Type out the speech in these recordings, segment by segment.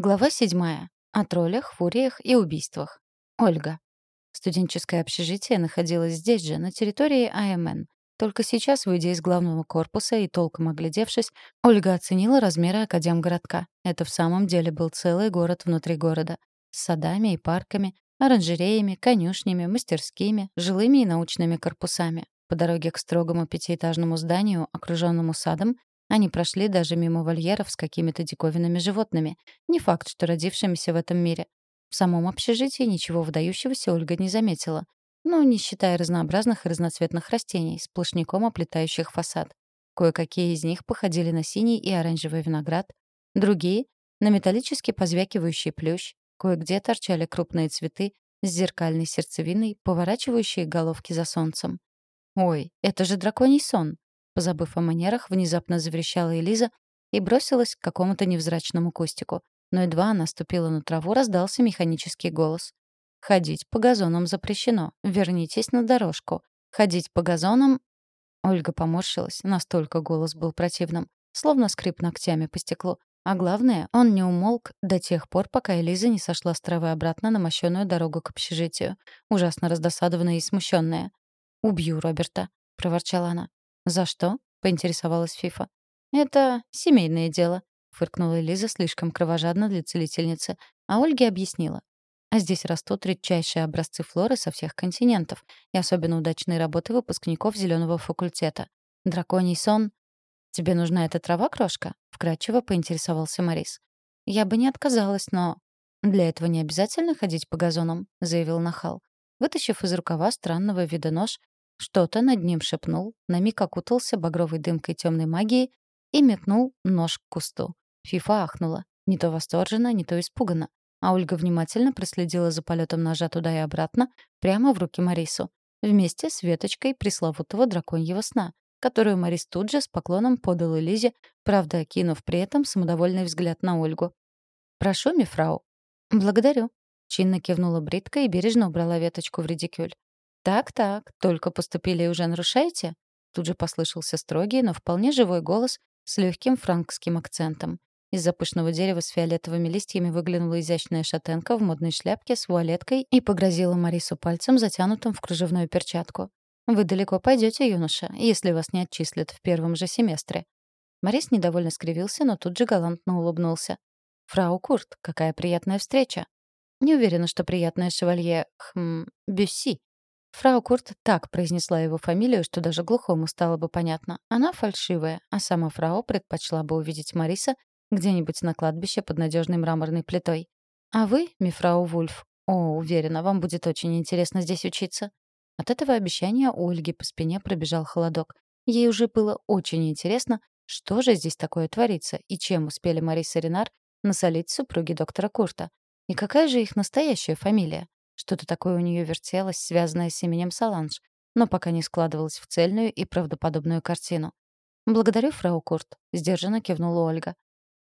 Глава седьмая. О троллях, фуриях и убийствах. Ольга. Студенческое общежитие находилось здесь же, на территории АМН. Только сейчас, выйдя из главного корпуса и толком оглядевшись, Ольга оценила размеры академгородка. Это в самом деле был целый город внутри города. С садами и парками, оранжереями, конюшнями, мастерскими, жилыми и научными корпусами. По дороге к строгому пятиэтажному зданию, окруженному садом, они прошли даже мимо вольеров с какими-то диковинными животными. Не факт, что родившимися в этом мире. В самом общежитии ничего выдающегося Ольга не заметила. Ну, не считая разнообразных и разноцветных растений, сплошняком оплетающих фасад. Кое-какие из них походили на синий и оранжевый виноград. Другие — на металлически позвякивающий плющ. Кое-где торчали крупные цветы с зеркальной сердцевиной, поворачивающие головки за солнцем. «Ой, это же драконий сон!» Позабыв о манерах, внезапно заверещала Элиза и бросилась к какому-то невзрачному кустику. Но едва она ступила на траву, раздался механический голос. «Ходить по газонам запрещено. Вернитесь на дорожку. Ходить по газонам...» Ольга поморщилась, настолько голос был противным, словно скрип ногтями по стеклу. А главное, он не умолк до тех пор, пока Элиза не сошла с травы обратно на мощенную дорогу к общежитию, ужасно раздосадованная и смущенная. «Убью Роберта», — проворчала она. «За что?» — поинтересовалась Фифа. «Это семейное дело», — фыркнула Лиза слишком кровожадно для целительницы, а Ольге объяснила. А здесь растут редчайшие образцы флоры со всех континентов и особенно удачные работы выпускников зеленого факультета. Драконий сон. «Тебе нужна эта трава, крошка?» — вкратчиво поинтересовался Морис. «Я бы не отказалась, но...» «Для этого не обязательно ходить по газонам», — заявил Нахал. Вытащив из рукава странного вида нож, что-то над ним шепнул, на миг окутался багровой дымкой темной магии и метнул нож к кусту. Фифа ахнула. Не то восторженно, не то испуганно. А Ольга внимательно проследила за полетом ножа туда и обратно, прямо в руки Марису, вместе с веточкой пресловутого драконьего сна, которую Марис тут же с поклоном подал Элизе, правда, окинув при этом самодовольный взгляд на Ольгу. «Прошу, мифрау». «Благодарю», — чинно кивнула Бритка и бережно убрала веточку в редикюль. «Так-так, только поступили и уже нарушаете?» Тут же послышался строгий, но вполне живой голос с легким франкским акцентом. Из-за пышного дерева с фиолетовыми листьями выглянула изящная шатенка в модной шляпке с вуалеткой и погрозила Марису пальцем, затянутым в кружевную перчатку. «Вы далеко пойдете, юноша, если вас не отчислят в первом же семестре». Марис недовольно скривился, но тут же галантно улыбнулся. «Фрау Курт, какая приятная встреча!» «Не уверена, что приятная шевалье... хм... Бюсси», Фрау Курт так произнесла его фамилию, что даже глухому стало бы понятно. Она фальшивая, а сама фрау предпочла бы увидеть Мариса где-нибудь на кладбище под надежной мраморной плитой. А вы, мифрау Вульф, о, уверена, вам будет очень интересно здесь учиться. От этого обещания у Ольги по спине пробежал холодок. Ей уже было очень интересно, что же здесь такое творится и чем успели Мариса Ренар насолить супруги доктора Курта. И какая же их настоящая фамилия? Что-то такое у нее вертелось, связанное с именем Саланж, но пока не складывалось в цельную и правдоподобную картину. «Благодарю, фрау Курт», — сдержанно кивнула Ольга.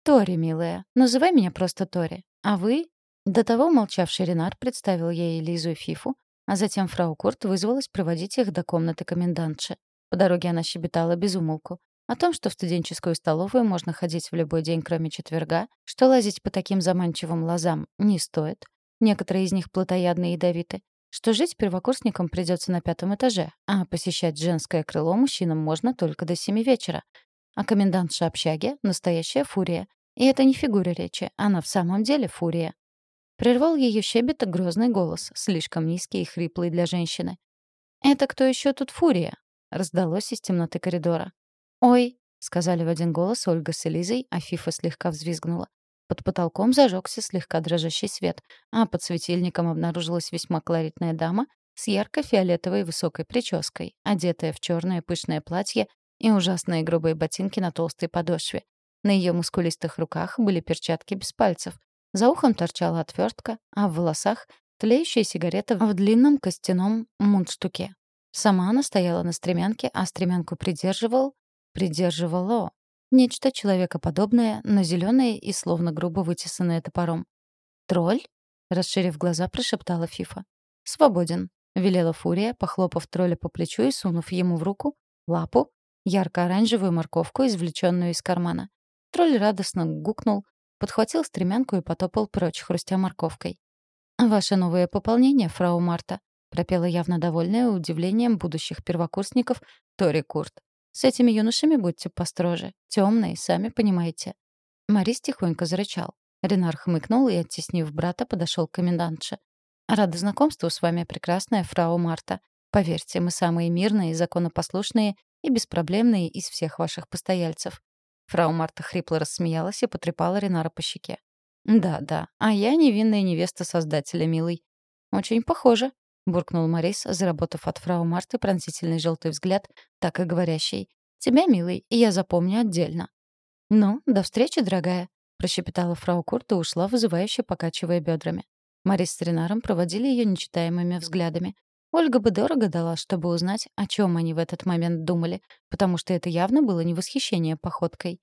«Тори, милая, называй меня просто Тори. А вы?» До того молчавший Ренар представил ей Лизу и Фифу, а затем фрау Курт вызвалась проводить их до комнаты комендантши. По дороге она щебетала без умолку. О том, что в студенческую столовую можно ходить в любой день, кроме четверга, что лазить по таким заманчивым лозам не стоит, некоторые из них плотоядные и ядовиты, что жить первокурсникам придется на пятом этаже, а посещать женское крыло мужчинам можно только до семи вечера. А комендантша общаги — настоящая фурия. И это не фигура речи, она в самом деле фурия. Прервал ее щебет грозный голос, слишком низкий и хриплый для женщины. «Это кто еще тут фурия?» — раздалось из темноты коридора. «Ой», — сказали в один голос Ольга с Элизой, а Фифа слегка взвизгнула. Под потолком зажегся слегка дрожащий свет, а под светильником обнаружилась весьма колоритная дама с ярко-фиолетовой высокой прической, одетая в черное пышное платье и ужасные грубые ботинки на толстой подошве. На ее мускулистых руках были перчатки без пальцев. За ухом торчала отвертка, а в волосах — тлеющая сигарета в длинном костяном мундштуке. Сама она стояла на стремянке, а стремянку придерживал... Придерживало Нечто человекоподобное, но зеленое и словно грубо вытесанное топором. «Тролль?» — расширив глаза, прошептала Фифа. «Свободен», — велела Фурия, похлопав тролля по плечу и сунув ему в руку лапу, ярко-оранжевую морковку, извлеченную из кармана. Тролль радостно гукнул, подхватил стремянку и потопал прочь, хрустя морковкой. «Ваше новое пополнение, фрау Марта», — пропела явно довольная удивлением будущих первокурсников Тори Курт. «С этими юношами будьте построже. Темные, сами понимаете». Марис тихонько зарычал. Ренар хмыкнул и, оттеснив брата, подошел к комендантше. «Рада знакомству с вами, прекрасная фрау Марта. Поверьте, мы самые мирные, законопослушные и беспроблемные из всех ваших постояльцев». Фрау Марта хрипло рассмеялась и потрепала Ренара по щеке. «Да, да, а я невинная невеста Создателя, милый». «Очень похоже», — буркнул Морис, заработав от фрау Марты пронзительный желтый взгляд, так и говорящий. «Тебя, милый, я запомню отдельно». «Ну, до встречи, дорогая», — прощепетала фрау Курт и ушла, вызывающе покачивая бедрами. Морис с Ренаром проводили ее нечитаемыми взглядами. Ольга бы дорого дала, чтобы узнать, о чем они в этот момент думали, потому что это явно было не восхищение походкой.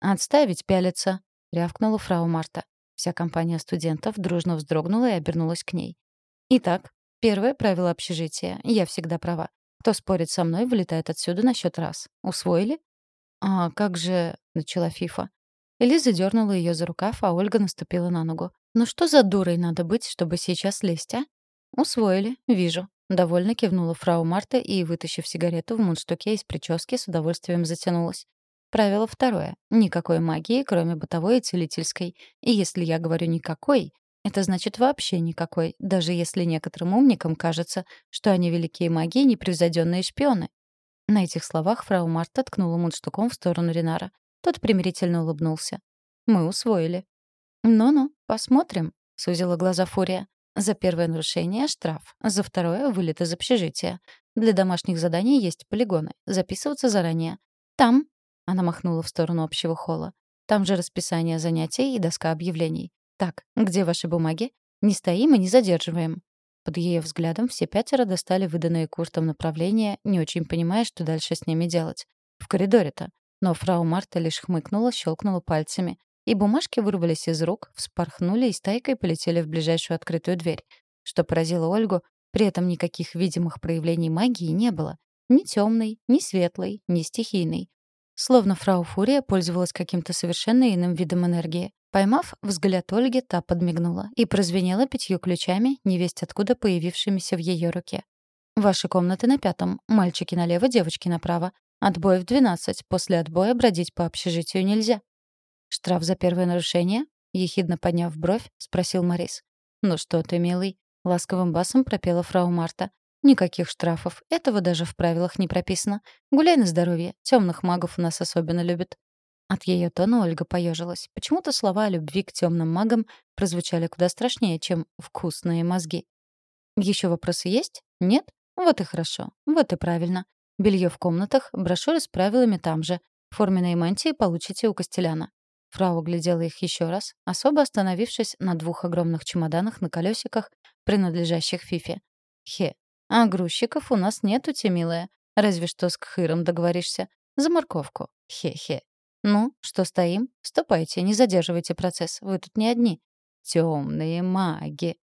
«Отставить пялиться», — рявкнула фрау Марта. Вся компания студентов дружно вздрогнула и обернулась к ней. «Итак, первое правило общежития. Я всегда права. Кто спорит со мной, вылетает отсюда на счет раз. Усвоили?» «А как же...» — начала Фифа. Элиза дернула ее за рукав, а Ольга наступила на ногу. «Ну что за дурой надо быть, чтобы сейчас лезть, а?» «Усвоили, вижу». Довольно кивнула фрау Марта и, вытащив сигарету в мундштуке из прически, с удовольствием затянулась. Правило второе. Никакой магии, кроме бытовой и целительской. И если я говорю «никакой», это значит вообще никакой, даже если некоторым умникам кажется, что они великие маги и непревзойденные шпионы. На этих словах фрау Марта ткнула мундштуком в сторону Ренара. Тот примирительно улыбнулся. «Мы усвоили». «Ну-ну, посмотрим», — сузила глаза Фурия. «За первое нарушение — штраф, за второе — вылет из общежития. Для домашних заданий есть полигоны. Записываться заранее. Там она махнула в сторону общего холла. «Там же расписание занятий и доска объявлений. Так, где ваши бумаги? Не стоим и не задерживаем». Под ее взглядом все пятеро достали выданные Куртом направления, не очень понимая, что дальше с ними делать. В коридоре-то. Но фрау Марта лишь хмыкнула, щелкнула пальцами. И бумажки вырвались из рук, вспорхнули и стайкой полетели в ближайшую открытую дверь. Что поразило Ольгу, при этом никаких видимых проявлений магии не было. Ни темной, ни светлой, ни стихийной. Словно фрау Фурия пользовалась каким-то совершенно иным видом энергии. Поймав взгляд Ольги, та подмигнула и прозвенела пятью ключами, невесть откуда появившимися в ее руке. «Ваши комнаты на пятом. Мальчики налево, девочки направо. Отбой в двенадцать. После отбоя бродить по общежитию нельзя». «Штраф за первое нарушение?» — ехидно подняв бровь, спросил Морис. «Ну что ты, милый?» — ласковым басом пропела фрау Марта. Никаких штрафов. Этого даже в правилах не прописано. Гуляй на здоровье. Темных магов у нас особенно любят. От ее тона Ольга поежилась. Почему-то слова о любви к темным магам прозвучали куда страшнее, чем «вкусные мозги». Еще вопросы есть? Нет? Вот и хорошо. Вот и правильно. Белье в комнатах, брошюры с правилами там же. Форменные мантии получите у Костеляна. Фрау глядела их еще раз, особо остановившись на двух огромных чемоданах на колесиках, принадлежащих Фифе. Хе, а грузчиков у нас нету, те милая. Разве что с Кхыром договоришься. За морковку. Хе-хе. Ну, что стоим? Ступайте, не задерживайте процесс. Вы тут не одни. Темные маги.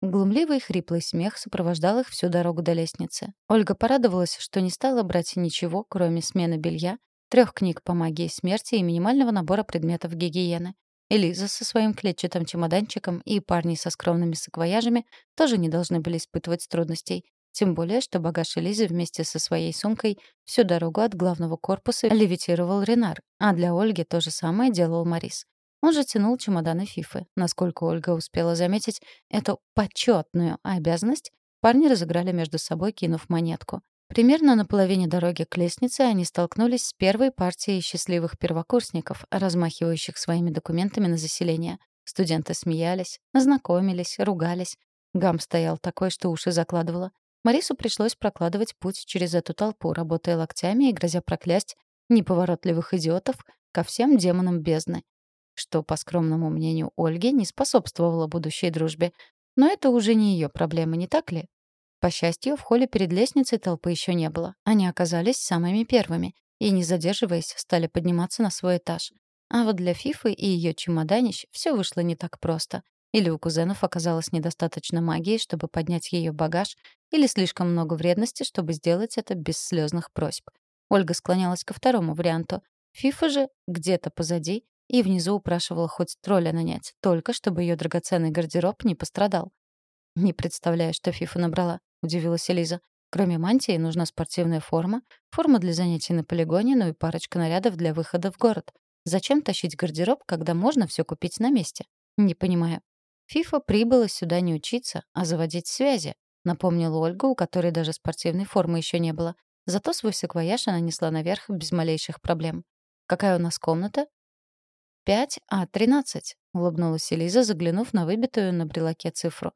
Глумливый хриплый смех сопровождал их всю дорогу до лестницы. Ольга порадовалась, что не стала брать ничего, кроме смены белья, трех книг по магии смерти и минимального набора предметов гигиены. Элиза со своим клетчатым чемоданчиком и парни со скромными саквояжами тоже не должны были испытывать трудностей. Тем более, что багаж Элизы вместе со своей сумкой всю дорогу от главного корпуса левитировал Ренар, а для Ольги то же самое делал Марис. Он же тянул чемоданы Фифы. Насколько Ольга успела заметить эту почетную обязанность, парни разыграли между собой, кинув монетку. Примерно на половине дороги к лестнице они столкнулись с первой партией счастливых первокурсников, размахивающих своими документами на заселение. Студенты смеялись, знакомились, ругались. Гам стоял такой, что уши закладывало. Марису пришлось прокладывать путь через эту толпу, работая локтями и грозя проклясть неповоротливых идиотов ко всем демонам бездны. Что, по скромному мнению Ольги, не способствовало будущей дружбе. Но это уже не ее проблема, не так ли? По счастью, в холле перед лестницей толпы еще не было. Они оказались самыми первыми и, не задерживаясь, стали подниматься на свой этаж. А вот для Фифы и ее чемоданищ все вышло не так просто. Или у кузенов оказалось недостаточно магии, чтобы поднять ее багаж, или слишком много вредности, чтобы сделать это без слезных просьб. Ольга склонялась ко второму варианту. Фифа же где-то позади и внизу упрашивала хоть тролля нанять, только чтобы ее драгоценный гардероб не пострадал. «Не представляю, что Фифа набрала», — удивилась Элиза. «Кроме мантии нужна спортивная форма, форма для занятий на полигоне, ну и парочка нарядов для выхода в город. Зачем тащить гардероб, когда можно все купить на месте? Не понимаю». Фифа прибыла сюда не учиться, а заводить связи, напомнила Ольга, у которой даже спортивной формы еще не было. Зато свой саквояж она несла наверх без малейших проблем. «Какая у нас комната?» «Пять А тринадцать», — улыбнулась Элиза, заглянув на выбитую на брелоке цифру.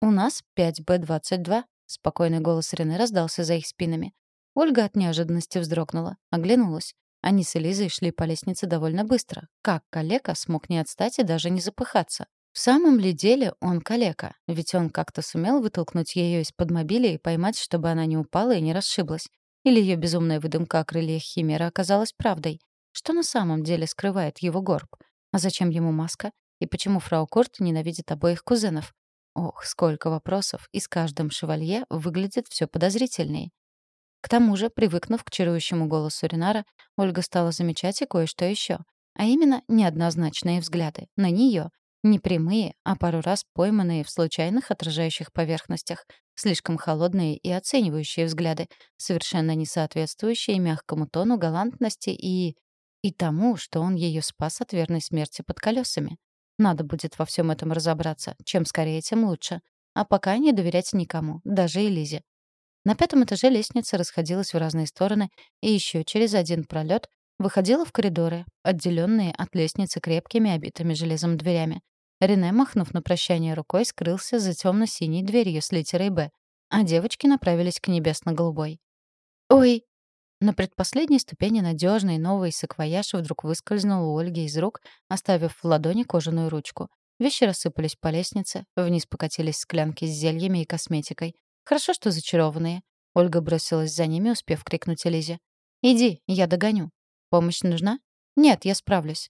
«У нас пять Б двадцать два», — спокойный голос Рене раздался за их спинами. Ольга от неожиданности вздрогнула, оглянулась. Они с Элизой шли по лестнице довольно быстро. Как калека смог не отстать и даже не запыхаться? В самом ли деле он калека? Ведь он как-то сумел вытолкнуть ее из-под мобиля и поймать, чтобы она не упала и не расшиблась. Или ее безумная выдумка о крыльях Химера оказалась правдой? Что на самом деле скрывает его горб? А зачем ему маска? И почему фрау Корт ненавидит обоих кузенов? Ох, сколько вопросов, и с каждым шевалье выглядит все подозрительнее. К тому же, привыкнув к чарующему голосу Ренара, Ольга стала замечать и кое-что еще, а именно неоднозначные взгляды на нее, не прямые, а пару раз пойманные в случайных отражающих поверхностях. Слишком холодные и оценивающие взгляды, совершенно не соответствующие мягкому тону галантности и... и тому, что он ее спас от верной смерти под колесами. Надо будет во всем этом разобраться. Чем скорее, тем лучше. А пока не доверять никому, даже Элизе. На пятом этаже лестница расходилась в разные стороны, и еще через один пролет выходила в коридоры, отделенные от лестницы крепкими, обитыми железом дверями. Рене, махнув на прощание рукой, скрылся за темно-синей дверью с литерой «Б», а девочки направились к небесно-голубой. «Ой!» На предпоследней ступени надежный новый саквояж вдруг выскользнул у Ольги из рук, оставив в ладони кожаную ручку. Вещи рассыпались по лестнице, вниз покатились склянки с зельями и косметикой. Хорошо, что зачарованные. Ольга бросилась за ними, успев крикнуть Элизе. «Иди, я догоню. Помощь нужна?» «Нет, я справлюсь».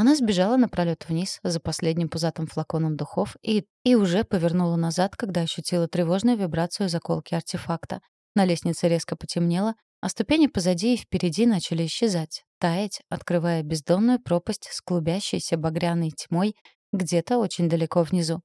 Она сбежала напролёт вниз за последним пузатым флаконом духов и, и уже повернула назад, когда ощутила тревожную вибрацию заколки артефакта. На лестнице резко потемнело, а ступени позади и впереди начали исчезать, таять, открывая бездонную пропасть с клубящейся багряной тьмой где-то очень далеко внизу.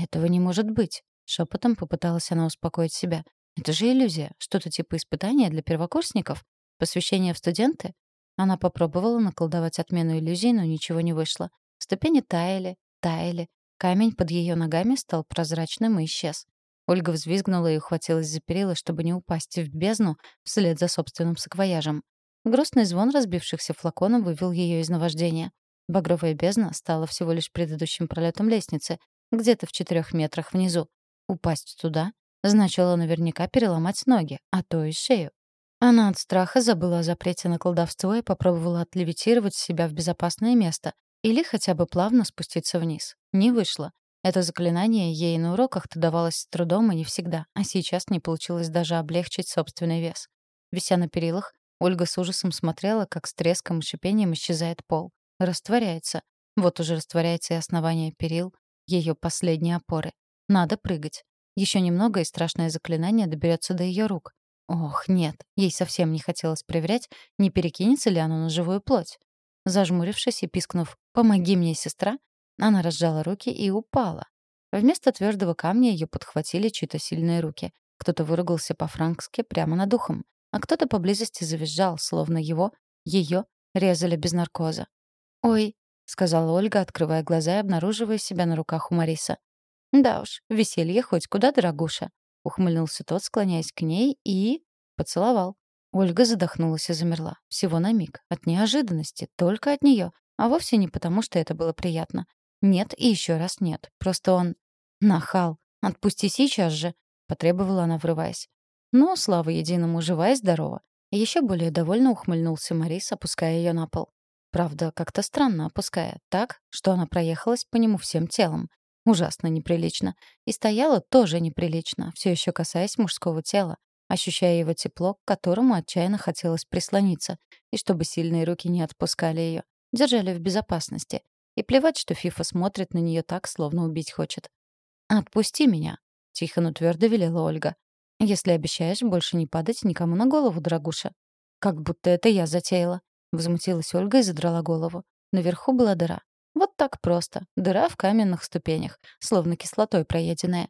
«Этого не может быть», — шепотом попыталась она успокоить себя. «Это же иллюзия, что-то типа испытания для первокурсников, посвящение в студенты. Она попробовала наколдовать отмену иллюзий, но ничего не вышло. Ступени таяли, таяли. Камень под ее ногами стал прозрачным и исчез. Ольга взвизгнула и ухватилась за перила, чтобы не упасть в бездну вслед за собственным саквояжем. Грустный звон разбившихся флаконов вывел ее из наваждения. Багровая бездна стала всего лишь предыдущим пролетом лестницы, где-то в четырех метрах внизу. Упасть туда значило наверняка переломать ноги, а то и шею. Она от страха забыла о запрете на колдовство и попробовала отлевитировать себя в безопасное место или хотя бы плавно спуститься вниз. Не вышло. Это заклинание ей на уроках-то давалось с трудом и не всегда, а сейчас не получилось даже облегчить собственный вес. Вися на перилах, Ольга с ужасом смотрела, как с треском и шипением исчезает пол. Растворяется. Вот уже растворяется и основание перил, ее последние опоры. Надо прыгать. Еще немного, и страшное заклинание доберется до ее рук. Ох, нет, ей совсем не хотелось проверять, не перекинется ли оно на живую плоть. Зажмурившись и пискнув «Помоги мне, сестра!», она разжала руки и упала. Вместо твердого камня ее подхватили чьи-то сильные руки. Кто-то выругался по-франкски прямо над ухом, а кто-то поблизости завизжал, словно его, ее, резали без наркоза. «Ой», — сказала Ольга, открывая глаза и обнаруживая себя на руках у Мариса. «Да уж, веселье хоть куда, дорогуша. Ухмыльнулся тот, склоняясь к ней, и... поцеловал. Ольга задохнулась и замерла. Всего на миг. От неожиданности. Только от нее. А вовсе не потому, что это было приятно. Нет и еще раз нет. Просто он... Нахал. Отпусти сейчас же. Потребовала она, врываясь. Но, слава единому, жива и здорова. Еще более довольно ухмыльнулся Марис, опуская ее на пол. Правда, как-то странно опуская. Так, что она проехалась по нему всем телом. Ужасно неприлично. И стояла тоже неприлично, все еще касаясь мужского тела, ощущая его тепло, к которому отчаянно хотелось прислониться, и чтобы сильные руки не отпускали ее, держали в безопасности. И плевать, что Фифа смотрит на нее так, словно убить хочет. «Отпусти меня», — тихо, но твердо велела Ольга. «Если обещаешь больше не падать никому на голову, дорогуша». «Как будто это я затеяла», — возмутилась Ольга и задрала голову. Наверху была дыра. Вот так просто. Дыра в каменных ступенях, словно кислотой проеденная.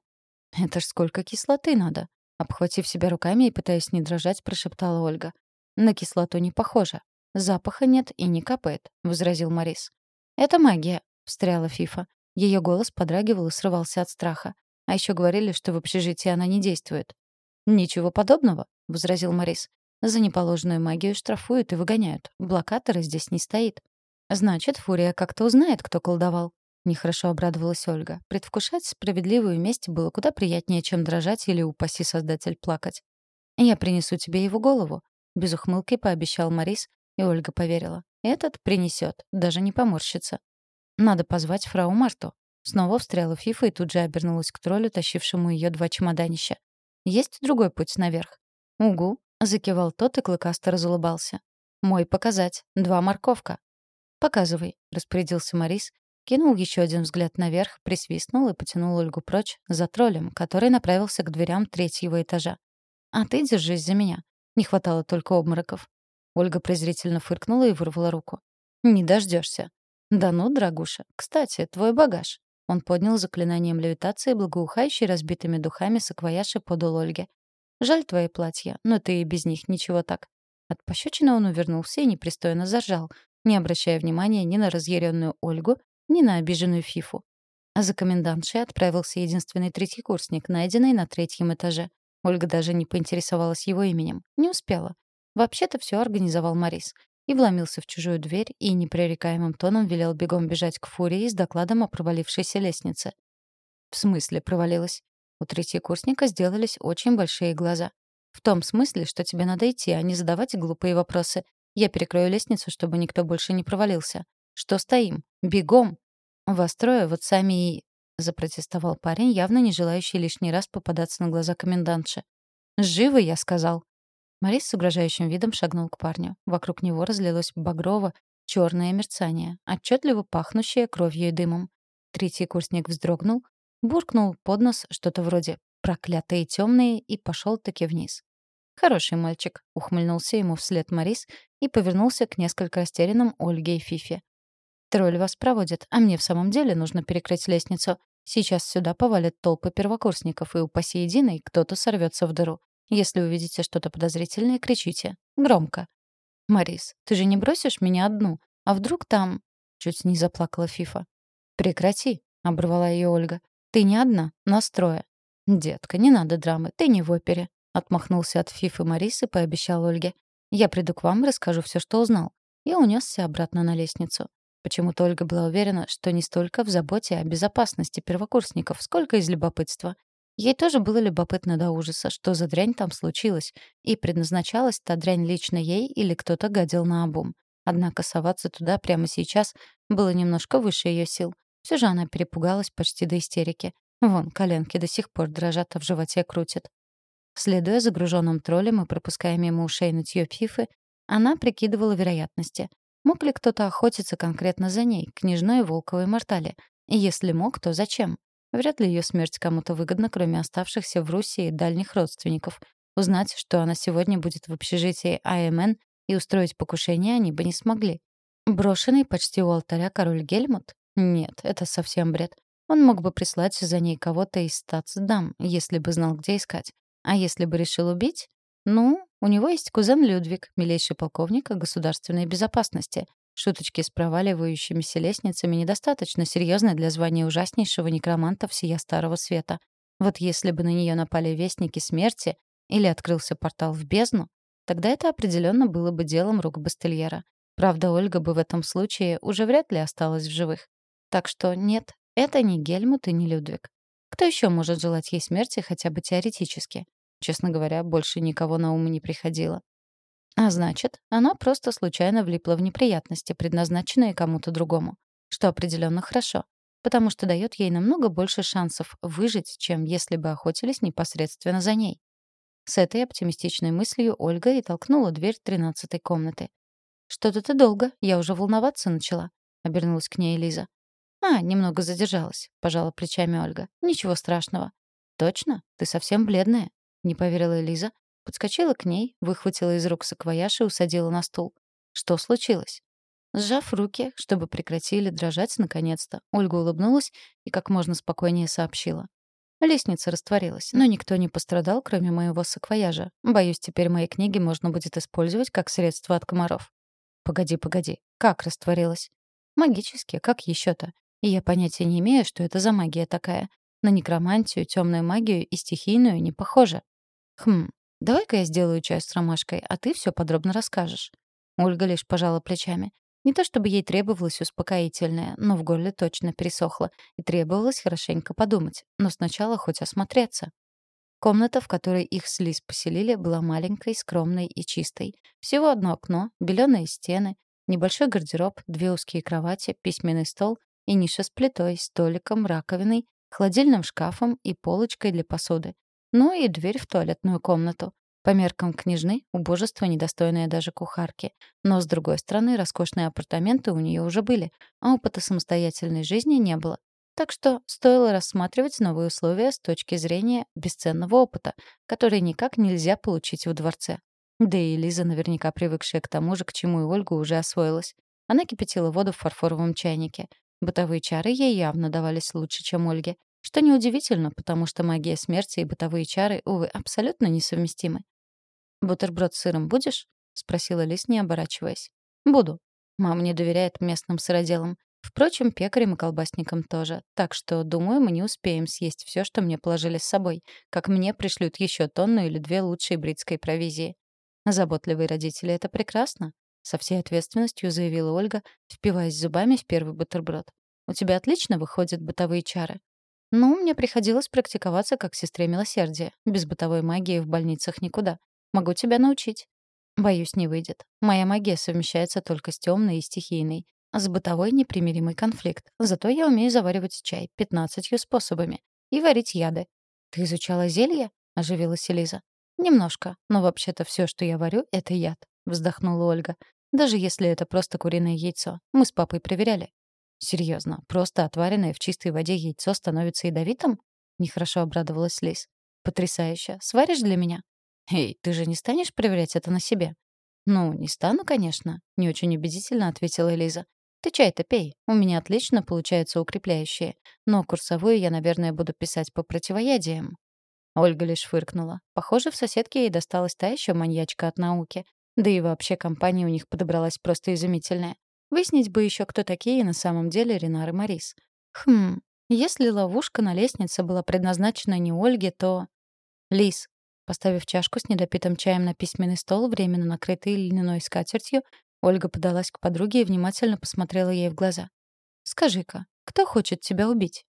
«Это ж сколько кислоты надо!» Обхватив себя руками и пытаясь не дрожать, прошептала Ольга. «На кислоту не похоже. Запаха нет и не капает», — возразил Морис. «Это магия», — встряла Фифа. Ее голос подрагивал и срывался от страха. А еще говорили, что в общежитии она не действует. «Ничего подобного», — возразил Морис. «За неположенную магию штрафуют и выгоняют. Блокатора здесь не стоит». «Значит, Фурия как-то узнает, кто колдовал». Нехорошо обрадовалась Ольга. Предвкушать справедливую месть было куда приятнее, чем дрожать или, упаси создатель, плакать. «Я принесу тебе его голову», — без ухмылки пообещал Морис, и Ольга поверила. «Этот принесет, даже не поморщится». «Надо позвать фрау Марту». Снова встряла Фифа и тут же обернулась к троллю, тащившему ее два чемоданища. «Есть другой путь наверх?» «Угу», — закивал тот и клыкасто разулыбался. «Мой показать. Два морковка». «Показывай», — распорядился Морис, кинул еще один взгляд наверх, присвистнул и потянул Ольгу прочь за троллем, который направился к дверям третьего этажа. «А ты держись за меня. Не хватало только обмороков». Ольга презрительно фыркнула и вырвала руку. «Не дождешься. «Да ну, дорогуша, кстати, твой багаж». Он поднял заклинанием левитации благоухающий разбитыми духами саквояж и подул Ольге. «Жаль твои платья, но ты и без них ничего так». От пощечины он увернулся и непристойно заржал, не обращая внимания ни на разъяренную Ольгу, ни на обиженную Фифу. А за комендантшей отправился единственный третий курсник, найденный на третьем этаже. Ольга даже не поинтересовалась его именем. Не успела. Вообще-то все организовал Морис. И вломился в чужую дверь и непререкаемым тоном велел бегом бежать к Фурии с докладом о провалившейся лестнице. В смысле провалилась? У третьекурсника сделались очень большие глаза. В том смысле, что тебе надо идти, а не задавать глупые вопросы. Я перекрою лестницу, чтобы никто больше не провалился. Что стоим? Бегом! Вас трое, вот сами и... Запротестовал парень, явно не желающий лишний раз попадаться на глаза комендантши. «Живы, я сказал!» Морис с угрожающим видом шагнул к парню. Вокруг него разлилось багрово черное мерцание, отчетливо пахнущее кровью и дымом. Третий курсник вздрогнул, буркнул под нос что-то вроде «проклятые темные» и пошел таки вниз. «Хороший мальчик», — ухмыльнулся ему вслед Морис и повернулся к несколько растерянным Ольге и Фифе. «Тролль вас проводит, а мне в самом деле нужно перекрыть лестницу. Сейчас сюда повалят толпы первокурсников, и у посеединой кто-то сорвется в дыру. Если увидите что-то подозрительное, кричите. Громко. «Марис, ты же не бросишь меня одну? А вдруг там...» Чуть не заплакала Фифа. «Прекрати», — оборвала ее Ольга. «Ты не одна, настроя». «Детка, не надо драмы, ты не в опере», — отмахнулся от Фифы Марис и пообещал Ольге. «Я приду к вам расскажу все, что узнал». И унесся обратно на лестницу. Почему-то Ольга была уверена, что не столько в заботе о безопасности первокурсников, сколько из любопытства. Ей тоже было любопытно до ужаса, что за дрянь там случилось, и предназначалась та дрянь лично ей или кто-то гадил на обум. Однако соваться туда прямо сейчас было немножко выше ее сил. Все же она перепугалась почти до истерики. Вон, коленки до сих пор дрожат, а в животе крутят. Следуя загруженным троллем и пропуская мимо ушей нытьё Пифы, она прикидывала вероятности. Мог ли кто-то охотиться конкретно за ней, княжной Волковой Мортали? И если мог, то зачем? Вряд ли ее смерть кому-то выгодна, кроме оставшихся в Руси дальних родственников. Узнать, что она сегодня будет в общежитии АМН и устроить покушение они бы не смогли. Брошенный почти у алтаря король Гельмут? Нет, это совсем бред. Он мог бы прислать за ней кого-то из стацдам, если бы знал, где искать. А если бы решил убить? Ну, у него есть кузен Людвиг, милейший полковник государственной безопасности. Шуточки с проваливающимися лестницами недостаточно серьезны для звания ужаснейшего некроманта всея Старого Света. Вот если бы на нее напали вестники смерти или открылся портал в бездну, тогда это определенно было бы делом рук Бастельера. Правда, Ольга бы в этом случае уже вряд ли осталась в живых. Так что нет, это не Гельмут и не Людвиг. Кто еще может желать ей смерти хотя бы теоретически? Честно говоря, больше никого на ум не приходило. А значит, она просто случайно влипла в неприятности, предназначенные кому-то другому. Что определенно хорошо, потому что дает ей намного больше шансов выжить, чем если бы охотились непосредственно за ней. С этой оптимистичной мыслью Ольга и толкнула дверь тринадцатой комнаты. «Что-то ты долго, я уже волноваться начала», — обернулась к ней Лиза. «А, немного задержалась», — пожала плечами Ольга. «Ничего страшного». «Точно? Ты совсем бледная», — не поверила Лиза, Подскочила к ней, выхватила из рук саквояж и усадила на стул. Что случилось? Сжав руки, чтобы прекратили дрожать наконец-то, Ольга улыбнулась и как можно спокойнее сообщила. Лестница растворилась, но никто не пострадал, кроме моего саквояжа. Боюсь, теперь мои книги можно будет использовать как средство от комаров. Погоди, погоди. Как растворилась? Магически, как еще то И я понятия не имею, что это за магия такая. На некромантию, темную магию и стихийную не похоже. Хм, давай-ка я сделаю чай с ромашкой, а ты все подробно расскажешь. Ольга лишь пожала плечами. Не то чтобы ей требовалось успокоительное, но в горле точно пересохло, и требовалось хорошенько подумать, но сначала хоть осмотреться. Комната, в которой их с Лиз поселили, была маленькой, скромной и чистой. Всего одно окно, беленые стены, небольшой гардероб, две узкие кровати, письменный стол и ниша с плитой, столиком, раковиной, холодильным шкафом и полочкой для посуды. Ну и дверь в туалетную комнату. По меркам княжны — убожество, недостойное даже кухарки. Но, с другой стороны, роскошные апартаменты у нее уже были, а опыта самостоятельной жизни не было. Так что стоило рассматривать новые условия с точки зрения бесценного опыта, который никак нельзя получить в дворце. Да и Лиза, наверняка привыкшая к тому же, к чему и Ольга уже освоилась. Она кипятила воду в фарфоровом чайнике. Бытовые чары ей явно давались лучше, чем Ольге. Что неудивительно, потому что магия смерти и бытовые чары, увы, абсолютно несовместимы. «Бутерброд с сыром будешь?» — спросила Лис, не оборачиваясь. «Буду. Мама не доверяет местным сыроделам. Впрочем, пекарям и колбасникам тоже. Так что, думаю, мы не успеем съесть все, что мне положили с собой, как мне пришлют еще тонну или две лучшей бритской провизии. Заботливые родители — это прекрасно», — со всей ответственностью заявила Ольга, впиваясь зубами в первый бутерброд. «У тебя отлично выходят бытовые чары». «Ну, мне приходилось практиковаться как сестре милосердия. Без бытовой магии в больницах никуда. Могу тебя научить. Боюсь, не выйдет. Моя магия совмещается только с темной и стихийной. С бытовой непримиримый конфликт. Зато я умею заваривать чай пятнадцатью способами. И варить яды. Ты изучала зелья? Оживилась Элиза. Немножко. Но вообще-то все, что я варю, — это яд. Вздохнула Ольга. Даже если это просто куриное яйцо. Мы с папой проверяли. Серьезно, просто отваренное в чистой воде яйцо становится ядовитым? Нехорошо обрадовалась Лиз. Потрясающе. Сваришь для меня? «Эй, ты же не станешь проверять это на себе?» «Ну, не стану, конечно», — не очень убедительно ответила Элиза. «Ты чай-то пей. У меня отлично получается укрепляющее. Но курсовую я, наверное, буду писать по противоядиям». Ольга лишь фыркнула. Похоже, в соседке ей досталась та еще маньячка от науки. Да и вообще компания у них подобралась просто изумительная. Выяснить бы еще, кто такие на самом деле Ренар и Марис. Хм, если ловушка на лестнице была предназначена не Ольге, то... Лис, Поставив чашку с недопитым чаем на письменный стол, временно накрытый льняной скатертью, Ольга подалась к подруге и внимательно посмотрела ей в глаза. «Скажи-ка, кто хочет тебя убить?»